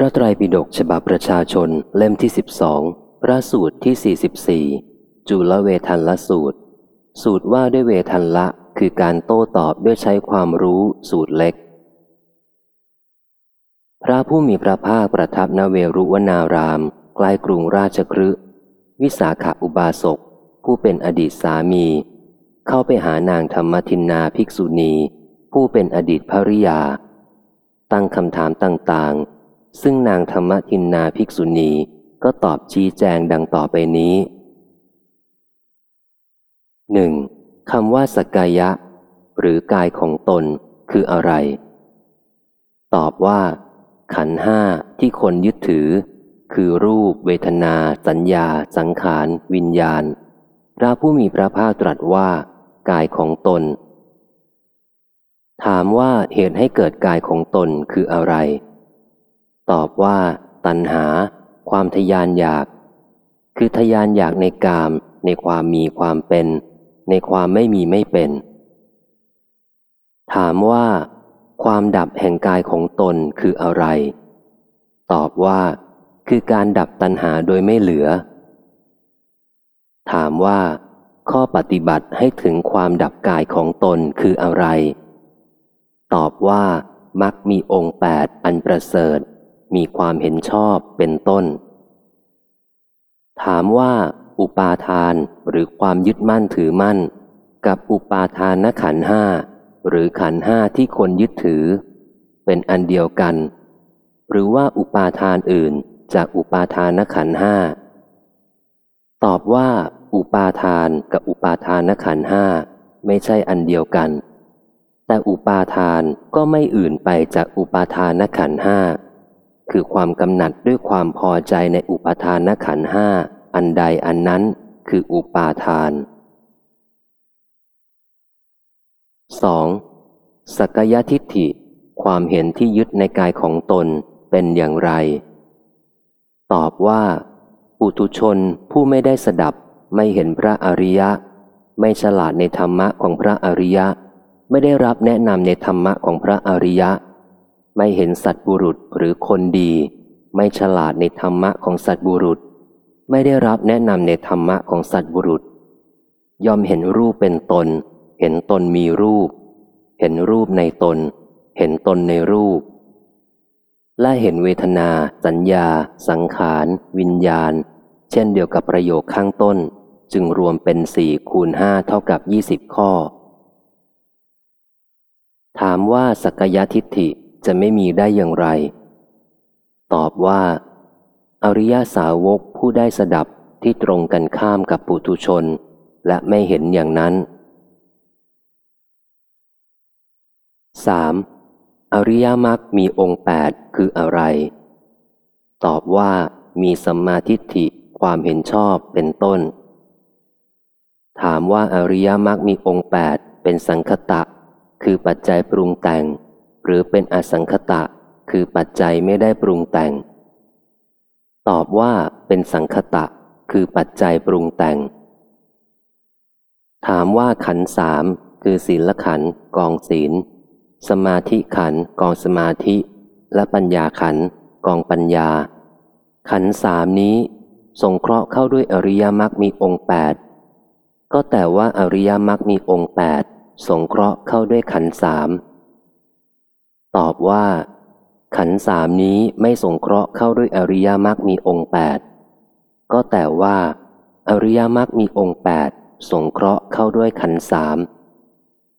พระไตรปิฎกฉบับประชาชนเล่มที่สิบสองพระสูตรที่สี่สิบสี่จุลเวทันละสูตร สูตรว่าด้วยเวทันละคือการโต้ตอบด้วยใช้ความรู้สูตรเล็ก พระผู้มีพระภาคประทับนเวรุวนารามใกล้กรุงราชครืวิสาขาอุบาสก ผู้เป็นอดีตสามี เข้าไปหานางธรรมทินนาภิกษุณี ผู้เป็นอดีตภริยา ตั้งคำถามต่างๆ ซึ่งนางธรรมทินนาภิกษุณีก็ตอบชี้แจงดังต่อไปนี้หนึ่งคำว่าสกายะ หรือกายของตนคืออะไร ตอบว่า ขันห้าที่คนยึดถือ คือรูป เวทนา สัญญา สังขาร วิญญาณ พระผู้มีพระภาคตรัสว่า กายของตน ถามว่าเหตุให้เกิดกายของตนคืออะไร ตอบว่า ตัณหา ความทยานอยาก คือทยานอยากในกาม ในความมีความเป็น ในความไม่มีไม่เป็น ถามว่า ความดับแห่งกายของตนคืออะไร ตอบว่า คือการดับตัณหาโดยไม่เหลือ ถามว่า ข้อปฏิบัติให้ถึงความดับกายของตนคืออะไร ตอบว่ามักมีองค์แปดอันประเสริฐ มีความเห็นชอบเป็นต้น ถามว่า อุปาทานหรือความยึดมั่นถือมั่น กับอุปาทานขันห้าหรือขันห้าที่คนยึดถือ เป็นอันเดียวกัน หรือว่าอุปาทานอื่นจากอุปาทานขันห้าตอบว่า อุปาทานกับอุปาทานขันห้าไม่ใช่อันเดียวกัน แต่อุปาทานก็ไม่อื่นไปจากอุปาทานขันห้า คือความกำหนัดด้วยความพอใจในอุปาทานขันห้าอันใดอันนั้นคืออุปาทาน 2. สักยทิฏฐิ ความเห็นที่ยึดในกายของตนเป็นอย่างไร ตอบว่า ปุถุชนผู้ไม่ได้สดับไม่เห็นพระอริยะ ไม่ฉลาดในธรรมะของพระอริยะ ไม่ได้รับแนะนำในธรรมะของพระอริยะ ไม่เห็นสัตบุรุษหรือคนดี ไม่ฉลาดในธรรมะของสัตบุรุษ ไม่ได้รับแนะนำในธรรมะของสัตบุรุษ ยอมเห็นรูปเป็นตน เห็นตนมีรูป เห็นรูปในตน เห็นตนในรูป และเห็นเวทนา สัญญา สังขาร วิญญาณ เช่นเดียวกับประโยคข้างต้น จึงรวมเป็นสี่คูณห้าเท่ากับยี่สิบข้อ ถามว่าสักยทิฏฐิ จะไม่มีได้อย่างไร ตอบว่า อริยสาวกผู้ได้สดับที่ตรงกันข้ามกับปุถุชน และไม่เห็นอย่างนั้น 3. อริยมรรคมีองค์แปดคืออะไร ตอบว่ามีสัมมาทิฏฐิความเห็นชอบเป็นต้น ถามว่าอริยมรรคมีองค์แปดเป็นสังคตะ คือปัจจัยปรุงแต่ง หรือเป็นอสังคตะ คือปัจจัยไม่ได้ปรุงแต่ง ตอบว่าเป็นสังคตะ คือปัจจัยปรุงแต่ง ถามว่าขันสามคือศีลขันกองศีล สมาธิขันกองสมาธิ และปัญญาขันกองปัญญา ขันสามนี้สงเคราะห์เข้าด้วยอริยมรรคมีองค์แปดก็แต่ว่าอริยมรรคมีองค์แปดสงเคราะห์เข้าด้วยขันสาม ตอบว่า ขันสามนี้ไม่สงเคราะห์เข้าด้วยอริยมรรคมีองค์แปดก็แต่ว่า อริยมรรคมีองค์แปดสงเคราะห์เข้าด้วยขันสาม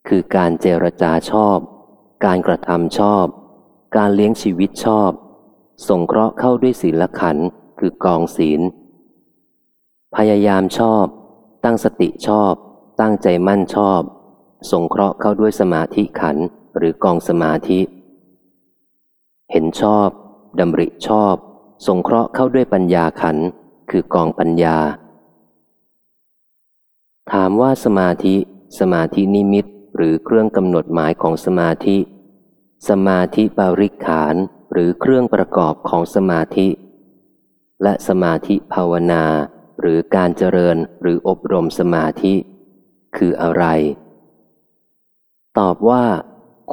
คือการเจรจาชอบ การกระทำชอบ การเลี้ยงชีวิตชอบ สงเคราะห์เข้าด้วยศีลขันคือกองศีล พยายามชอบ ตั้งสติชอบ ตั้งใจมั่นชอบ สงเคราะห์เข้าด้วยสมาธิขันหรือกองสมาธิ เห็นชอบดำริชอบ สงเคราะห์เข้าด้วยปัญญาขัน คือกองปัญญา ถามว่าสมาธิ สมาธินิมิต หรือเครื่องกำหนดหมายของสมาธิ สมาธิปาริขาน หรือเครื่องประกอบของสมาธิ และสมาธิภาวนา หรือการเจริญหรืออบรมสมาธิ คืออะไร ตอบว่า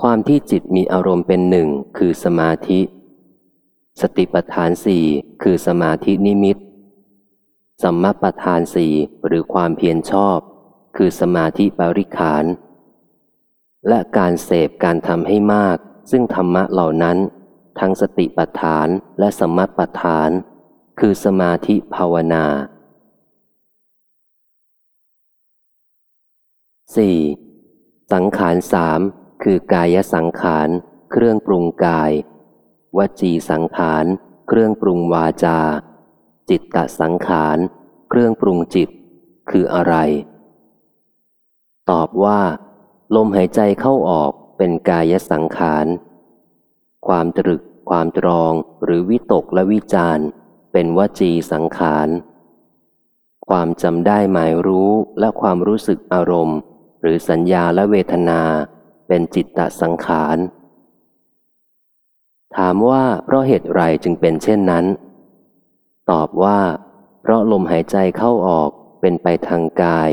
ความที่จิตมีอารมณ์เป็นหนึ่งคือสมาธิ สติปัฏฐานสี่คือสมาธินิมิต สัมมาปัฏฐานสี่หรือความเพียรชอบ คือสมาธิปริขาน และการเสพการทำให้มาก ซึ่งธรรมะเหล่านั้น ทั้งสติปัฏฐานและสมมาปัฏฐาน คือสมาธิภาวนา 4. สังขารสาม คือกายสังขาร เครื่องปรุงกาย วจีสังขาร เครื่องปรุงวาจา จิตตสังขาร เครื่องปรุงจิต คืออะไร ตอบว่า ลมหายใจเข้าออกเป็นกายสังขาร ความตรึก ความตรองหรือวิตกและวิจารเป็นวจีสังขาร ความจำได้หมายรู้และความรู้สึกอารมณ์ หรือสัญญาและเวทนา เป็นจิตตสังขาร ถามว่าเพราะเหตุไรจึงเป็นเช่นนั้น ตอบว่า เพราะลมหายใจเข้าออกเป็นไปทางกาย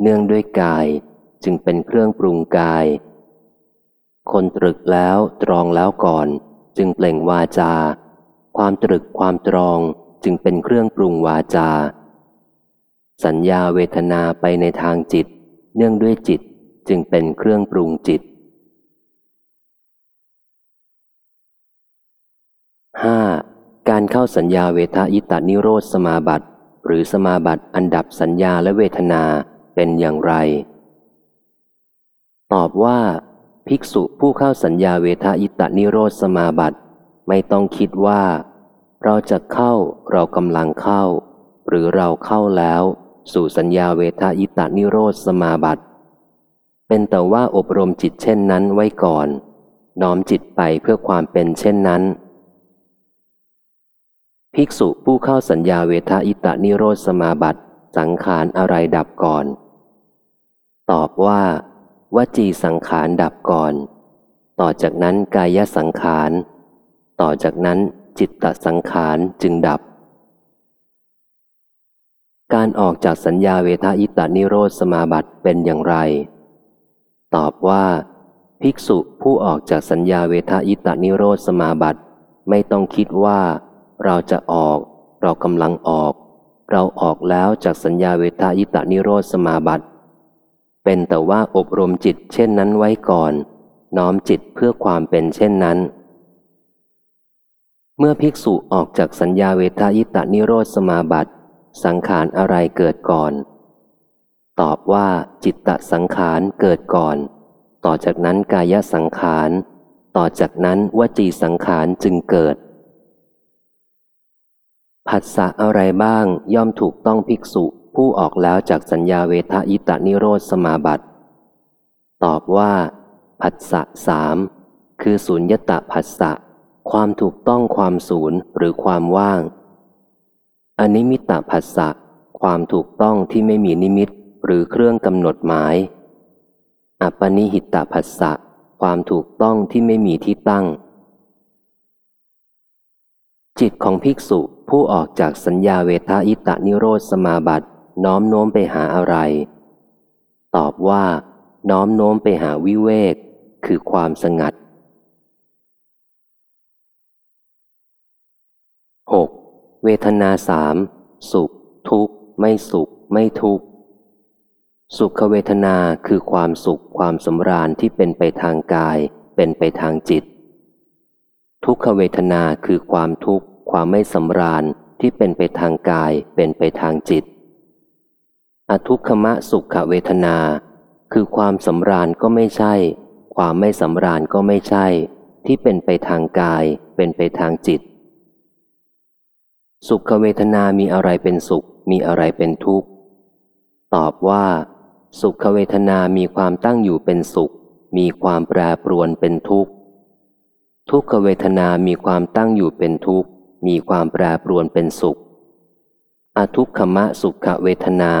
เนื่องด้วยกาย จึงเป็นเครื่องปรุงกาย คนตรึกแล้วตรองแล้วก่อน จึงเปล่งวาจา ความตรึกความตรองจึงเป็นเครื่องปรุงวาจา สัญญาเวทนาไปในทางจิต เนื่องด้วยจิตจึงเป็นเครื่องปรุงจิต 5. การเข้าสัญญาเวทายตานิโรธสมาบัติ หรือสมาบัติอันดับสัญญาและเวทนาเป็นอย่างไร ตอบว่า ภิกษุผู้เข้าสัญญาเวทายตานิโรธสมาบัติ ไม่ต้องคิดว่า เราจะเข้าเรากำลังเข้า หรือเราเข้าแล้ว สู่สัญญาเวทายตานิโรธสมาบัติ เป็นแต่ว่าอบรมจิตเช่นนั้นไว้ก่อน น้อมจิตไปเพื่อความเป็นเช่นนั้น ภิกษุผู้เข้าสัญญาเวทายตานิโรธสมาบัติ สังขารอะไรดับก่อน ตอบว่าวจีสังขารดับก่อน ต่อจากนั้นกายสังขาร ต่อจากนั้นจิตตสังขารจึงดับ การออกจากสัญญาเวทายตานิโรธสมาบัติเป็นอย่างไร ตอบว่าภิกษุผู้ออกจากสัญญาเวทายตานิโรธสมาบัติ ไม่ต้องคิดว่า เราจะออก เรากำลังออก เราออกแล้วจากสัญญาเวทายตานิโรธสมาบัติเป็นแต่ว่าอบรมจิตเช่นนั้นไว้ก่อน น้อมจิตเพื่อความเป็นเช่นนั้น เมื่อภิกษุออกจากสัญญาเวทายตานิโรธสมาบัติ สังขารอะไรเกิดก่อน ตอบว่าจิตตสังขารเกิดก่อน ต่อจากนั้นกายสังขาร ต่อจากนั้นวจีสังขารจึงเกิด ผัสสะอะไรบ้างย่อมถูกต้องภิกษุผู้ออกแล้วจากสัญญาเวทายตานิโรธสมาบัติ ตอบว่า ผัสสะสามคือสุญญตะผัสสะ ความถูกต้องความศูนย์หรือความว่าง อนิมิตะผัสสะ ความถูกต้องที่ไม่มีนิมิตหรือเครื่องกำหนดหมาย อปนิหิตะผัสสะ ความถูกต้องที่ไม่มีที่ตั้ง จิตของภิกษุ ผู้ออกจากสัญญาเวทายตานิโรธสมาบัติน้อมโน้มไปหาอะไร ตอบว่า น้อมโน้มไปหาวิเวก คือความสงัด 6. เวทนาสามสุข ทุกข์ ไม่สุข ไม่ทุกข์สุขเวทนาคือความสุขความสำราญที่เป็นไปทางกาย เป็นไปทางจิต ทุกขเวทนาคือความทุกข์ ความไม่สำราญที่เป็นไปทางกายเป็นไปทางจิต อทุกขมะสุขเวทนา คือความสำราญก็ไม่ใช่ ความไม่สำราญก็ไม่ใช่ ที่เป็นไปทางกายเป็นไปทางจิต สุขเวทนามีอะไรเป็นสุข มีอะไรเป็นทุกข์ ตอบว่า สุขเวทนามีความตั้งอยู่เป็นสุข มีความแปรปรวนเป็นทุกข์ ทุกขเวทนามีความตั้งอยู่เป็นทุกข์ มีความแปรปรวนเป็นสุข อทุกขมะสุขเวทนา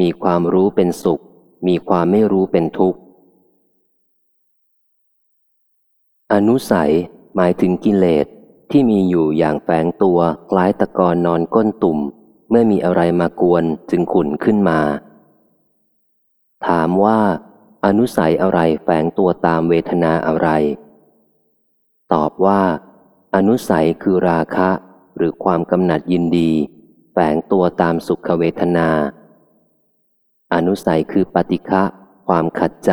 มีความรู้เป็นสุข มีความไม่รู้เป็นทุกข์ อนุสัยหมายถึงกิเลสที่มีอยู่อย่างแฝงตัวคล้ายตะกอนนอนก้นตุ่ม เมื่อมีอะไรมากวนจึงขุนขึ้นมา ถามว่า อนุสัยอะไรแฝงตัวตามเวทนาอะไร ตอบว่า อนุสัยคือราคะ หรือความกำหนัดยินดีแฝงตัวตามสุขเวทนา อนุสัยคือปฏิฆะความขัดใจ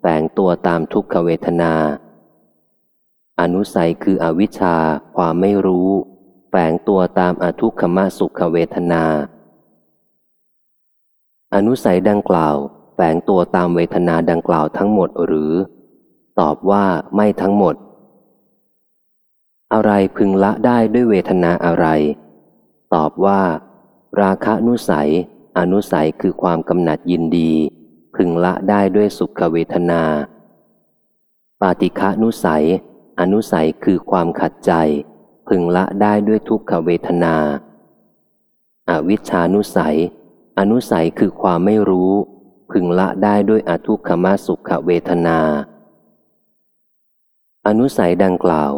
แฝงตัวตามทุกขเวทนา อนุสัยคืออวิชชาความไม่รู้แฝงตัวตามอทุกขมสุขเวทนา อนุสัยดังกล่าวแฝงตัวตามเวทนาดังกล่าวทั้งหมดหรือ ตอบว่าไม่ทั้งหมด อะไรพึงละได้ด้วยเวทนาอะไร ตอบว่า ราคะนุสัย อนุสัยคือความกำหนัดยินดี พึงละได้ด้วยสุขเวทนา ปาติฆานุสัย อนุสัยคือความขัดใจ พึงละได้ด้วยทุกขเวทนา อวิชชานุสัย อนุสัยคือความไม่รู้ พึงละได้ด้วยอทุกขมสุขเวทนา อนุสัยดังกล่าว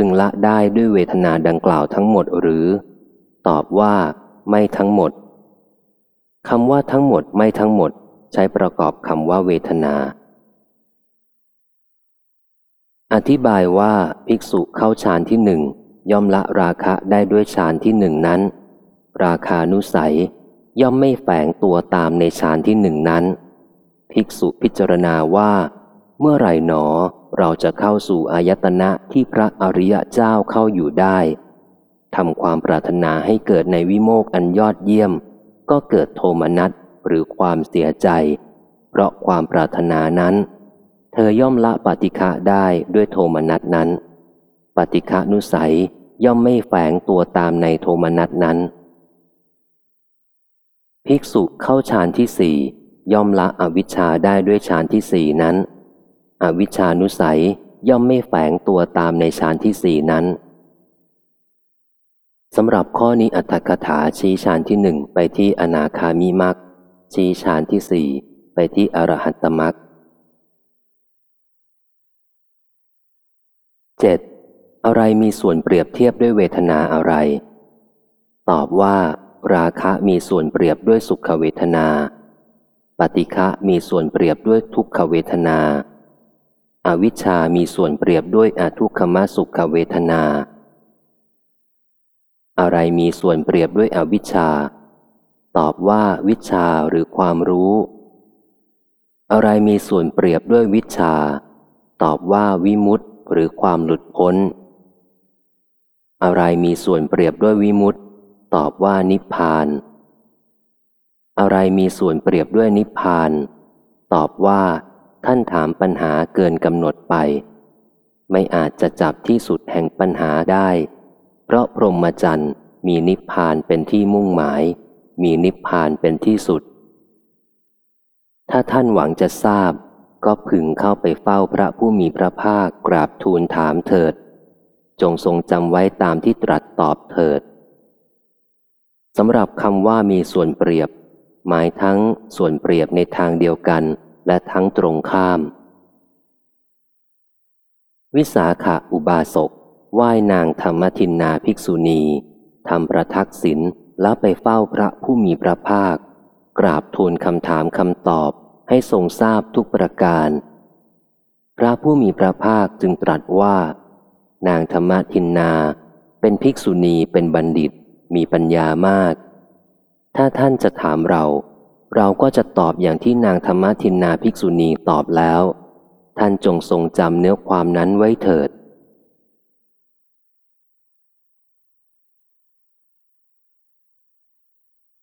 พึงละได้ด้วยเวทนาดังกล่าวทั้งหมดหรือ ตอบว่า ไม่ทั้งหมดคำว่าทั้งหมดไม่ทั้งหมด ใช้ประกอบคำว่าเวทนา อธิบายว่าภิกษุเข้าฌานที่หนึ่งย่อมละราคะได้ด้วยฌานที่หนึ่งนั้น ราคานุสัย ย่อมไม่แฝงตัวตามในฌานที่หนึ่งนั้น ภิกษุพิจารณาว่า เมื่อไหร่หนอ เราจะเข้าสู่อายตนะที่พระอริยเจ้าเข้าอยู่ได้ทำความปรารถนาให้เกิดในวิโมกอันยอดเยี่ยม ก็เกิดโทมนัสหรือความเสียใจ เพราะความปรารถนานั้น เธอย่อมละปฏิฆะได้ด้วยโทมนัสนั้น ปฏิฆะนุสัยย่อมไม่แฝงตัวตามในโทมนัสนั้น ภิกษุเข้าฌานที่สี่ย่อมละอวิชชาได้ด้วยฌานที่สี่นั้น อวิชานุสัยย่อมไม่แฝงตัวตามในฌานที่สี่นั้นสำหรับข้อนี้อัตถกถาชี้ฌานที่หนึ่งไปที่อนาคามิมักชี้ฌานที่สี่ไปที่อรหัตตมักเจ็ดอะไรมีส่วนเปรียบเทียบด้วยเวทนาอะไร ตอบว่า ราคะมีส่วนเปรียบด้วยสุขเวทนา ปฏิฆะมีส่วนเปรียบด้วยทุกขเวทนา อวิชชามีส่วนเปรียบด้วยอทุกขมสุขเวทนา อะไรมีส่วนเปรียบด้วยอวิชชา ตอบว่าวิชาหรือความรู้ อะไรมีส่วนเปรียบด้วยวิชา ตอบว่าวิมุตต์หรือความหลุดพ้น อะไรมีส่วนเปรียบด้วยวิมุตต์ตอบว่านิพพาน อะไรมีส่วนเปรียบด้วยนิพพาน ตอบว่า ท่านถามปัญหาเกินกำหนดไป ไม่อาจจะจับที่สุดแห่งปัญหาได้ เพราะพรหมจรรย์มีนิพพานเป็นที่มุ่งหมาย มีนิพพานเป็นที่สุด ถ้าท่านหวังจะทราบ ก็พึงเข้าไปเฝ้าพระผู้มีพระภาคกราบทูลถามเถิด จงทรงจำไว้ตามที่ตรัสตอบเถิดสำหรับคำว่ามีส่วนเปรียบ หมายทั้งส่วนเปรียบในทางเดียวกัน และทั้งตรงข้าม วิสาขาอุบาสกไหว้นางธรรมทินนาภิกษุณีทำประทักษิณแล้วไปเฝ้าพระผู้มีพระภาค กราบทูลคำถามคำตอบให้ทรงทราบทุกประการ พระผู้มีพระภาคจึงตรัสว่า นางธรรมทินนาเป็นภิกษุณีเป็นบัณฑิตมีปัญญามาก ถ้าท่านจะถามเรา เราก็จะตอบอย่างที่นางธรรมทินนาภิกษุณีตอบแล้ว ท่านจงทรงจำเนื้อความนั้นไว้เถิด